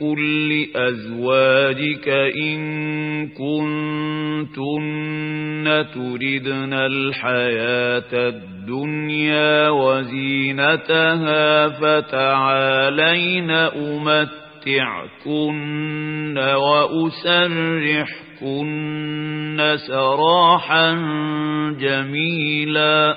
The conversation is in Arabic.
قل لأزواجك إن كنتن تردن الحياة الدنيا وزينتها فتعالين أمتعكن وأسرحكن سراحا جميلا